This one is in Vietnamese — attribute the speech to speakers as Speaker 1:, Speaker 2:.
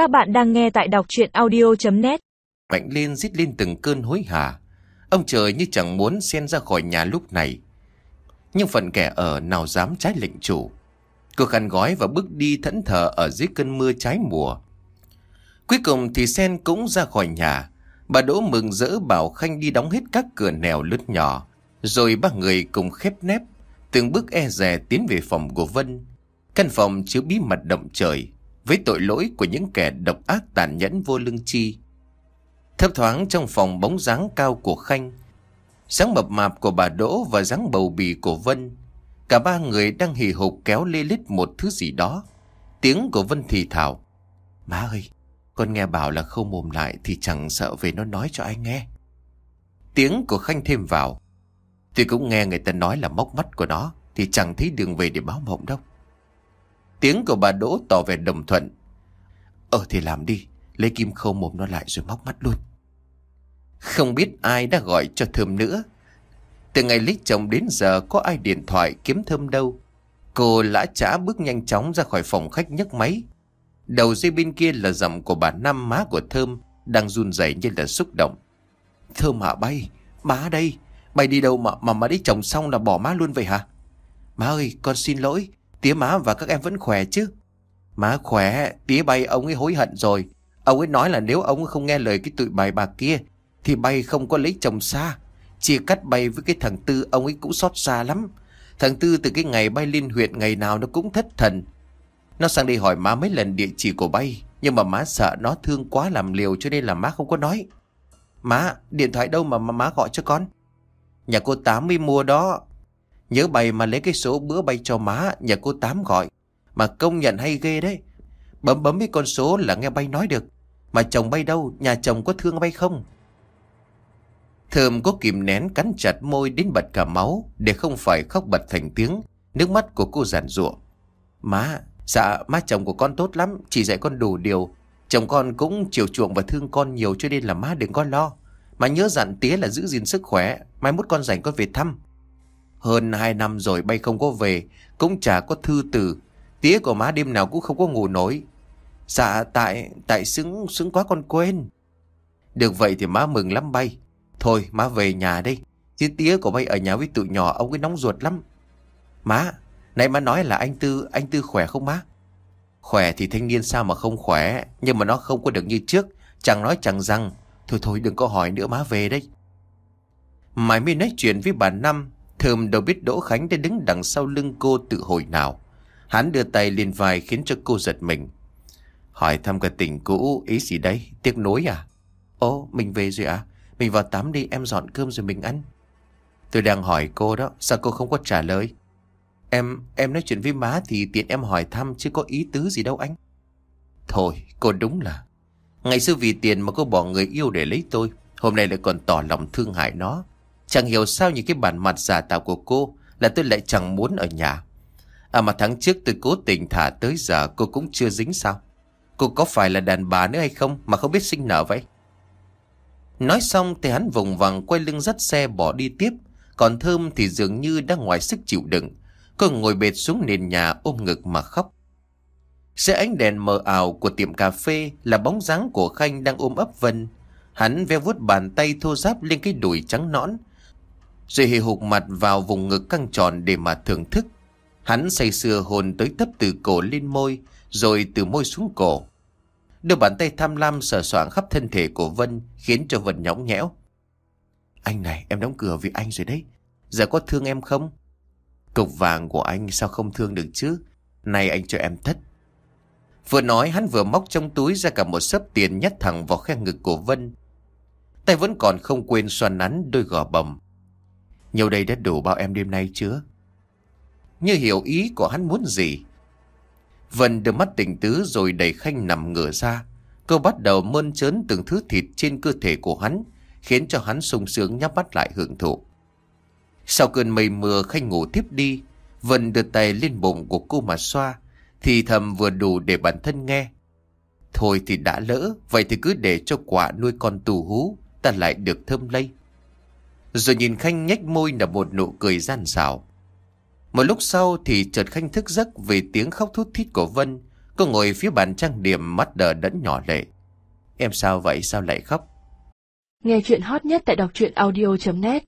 Speaker 1: Các bạn đang nghe tại đọc chuyện audio.net
Speaker 2: Mạnh lên rít lên từng cơn hối hả. Ông trời như chẳng muốn xen ra khỏi nhà lúc này. Nhưng phần kẻ ở nào dám trái lệnh chủ. Cô khăn gói và bước đi thẫn thờ ở dưới cơn mưa trái mùa. Cuối cùng thì Sen cũng ra khỏi nhà. Bà Đỗ mừng rỡ bảo Khanh đi đóng hết các cửa nẻo lướt nhỏ. Rồi ba người cùng khép nép, từng bước e rè tiến về phòng của Vân. Căn phòng chứa bí mật động trời, với tội lỗi của những kẻ độc ác tàn nhẫn vô lương chi. Thấp thoáng trong phòng bóng dáng cao của Khanh, sáng mập mạp của bà Đỗ và dáng bầu bì của Vân. Cả ba người đang hì hục kéo lê lít một thứ gì đó. Tiếng của Vân thì thảo. Má ơi, con nghe bảo là không mồm lại thì chẳng sợ về nó nói cho ai nghe. Tiếng của Khanh thêm vào. Tôi cũng nghe người ta nói là móc mắt của nó thì chẳng thấy đường về để báo mộng đâu. Tiếng của bà Đỗ tỏ vẻ đồng thuận. Ờ thì làm đi, lấy kim khâu mồm nó lại rồi móc mắt luôn. Không biết ai đã gọi cho Thơm nữa. Từ ngày lấy chồng đến giờ có ai điện thoại kiếm Thơm đâu. Cô lã chả bước nhanh chóng ra khỏi phòng khách nhấc máy. Đầu dây bên kia là giọng của bà Năm má của Thơm đang run rẩy như là xúc động. Thơm hả bay? Má đây. Bay đi đâu mà mà má đi chồng xong là bỏ má luôn vậy hả? Má ơi, con xin lỗi. Tía má và các em vẫn khỏe chứ? Má khỏe, tía bay ông ấy hối hận rồi. Ông ấy nói là nếu ông ấy không nghe lời cái tụi bài bà kia, thì bay không có lấy chồng xa. Chia cắt bay với cái thằng Tư, ông ấy cũng xót xa lắm. Thằng Tư từ cái ngày bay lên huyện ngày nào nó cũng thất thần. Nó sang đây hỏi má mấy lần địa chỉ của bay, nhưng mà má sợ nó thương quá làm liều cho nên là má không có nói. Má, điện thoại đâu mà má gọi cho con? Nhà cô Tám mới mua đó. Nhớ bày mà lấy cái số bữa bay cho má, nhà cô Tám gọi. Mà công nhận hay ghê đấy. Bấm bấm cái con số là nghe bay nói được. Mà chồng bay đâu, nhà chồng có thương bay không? Thơm có kìm nén cắn chặt môi đến bật cả máu để không phải khóc bật thành tiếng. Nước mắt của cô giản rụa. Má, dạ má chồng của con tốt lắm, chỉ dạy con đủ điều. Chồng con cũng chiều chuộng và thương con nhiều cho nên là má đừng có lo. Mà nhớ dặn tía là giữ gìn sức khỏe, mai mốt con rảnh con về thăm. Hơn hai năm rồi bay không có về, cũng chả có thư từ. Tía của má đêm nào cũng không có ngủ nổi. Dạ tại, tại xứng, xứng quá con quên. Được vậy thì má mừng lắm bay. Thôi má về nhà đây. Chứ tía của bay ở nhà với tụi nhỏ ông ấy nóng ruột lắm. Má, nãy má nói là anh Tư, anh Tư khỏe không má? Khỏe thì thanh niên sao mà không khỏe, nhưng mà nó không có được như trước. Chẳng nói chẳng rằng, thôi thôi đừng có hỏi nữa má về đây. Mãi mới nói chuyện với bà Năm, Thơm đâu biết Đỗ Khánh đã đứng đằng sau lưng cô tự hồi nào. Hắn đưa tay lên vai khiến cho cô giật mình. Hỏi thăm cả tình cũ, ý gì đấy? Tiếc nối à? Ồ, mình về rồi à? Mình vào tắm đi, em dọn cơm rồi mình ăn. Tôi đang hỏi cô đó, sao cô không có trả lời? Em, em nói chuyện với má thì tiện em hỏi thăm chứ có ý tứ gì đâu anh. Thôi, cô đúng là... Ngày xưa vì tiền mà cô bỏ người yêu để lấy tôi, hôm nay lại còn tỏ lòng thương hại nó. Chẳng hiểu sao những cái bản mặt giả tạo của cô là tôi lại chẳng muốn ở nhà. À mà tháng trước tôi cố tình thả tới giờ, cô cũng chưa dính sao? Cô có phải là đàn bà nữa hay không mà không biết sinh nở vậy? Nói xong thì hắn vùng vằng quay lưng dắt xe bỏ đi tiếp. Còn Thơm thì dường như đang ngoài sức chịu đựng. Cô ngồi bệt xuống nền nhà ôm ngực mà khóc. Xe ánh đèn mờ ảo của tiệm cà phê là bóng dáng của Khanh đang ôm ấp Vân. Hắn ve vuốt bàn tay thô ráp lên cái đùi trắng nõn. Rồi hề hụt mặt vào vùng ngực căng tròn để mà thưởng thức. Hắn say sưa hồn tới tấp từ cổ lên môi, rồi từ môi xuống cổ. Đưa bàn tay tham lam sờ soạng khắp thân thể của Vân khiến cho Vân nhõng nhẽo. Anh này em đóng cửa vì anh rồi đấy. Giờ có thương em không? Cục vàng của anh sao không thương được chứ? Này anh cho em thất. Vừa nói hắn vừa móc trong túi ra cả một sớp tiền nhét thẳng vào khe ngực của Vân. Tay vẫn còn không quên xoan nắn đôi gò bầm. Nhiều đây đã đủ bao em đêm nay chưa? Như hiểu ý của hắn muốn gì Vân đưa mắt tỉnh tứ rồi đẩy Khanh nằm ngửa ra. Cô bắt đầu mơn trớn từng thứ thịt trên cơ thể của hắn, khiến cho hắn sung sướng nhắm mắt lại hưởng thụ. Sau cơn mây mưa Khanh ngủ tiếp đi, Vân đưa tay lên bụng của cô mà xoa, thì thầm vừa đủ để bản thân nghe. Thôi thì đã lỡ, vậy thì cứ để cho quả nuôi con tù hú, ta lại được thơm lây. Rồi nhìn Khanh nhếch môi là một nụ cười gian xảo. Một lúc sau thì chợt Khanh thức giấc Vì tiếng khóc thút thít của Vân. Cô ngồi phía bàn trang điểm mắt đờ đẫn nhỏ lệ. Em sao vậy? Sao lại khóc?
Speaker 3: Nghe chuyện hot nhất tại đọc truyện audio.net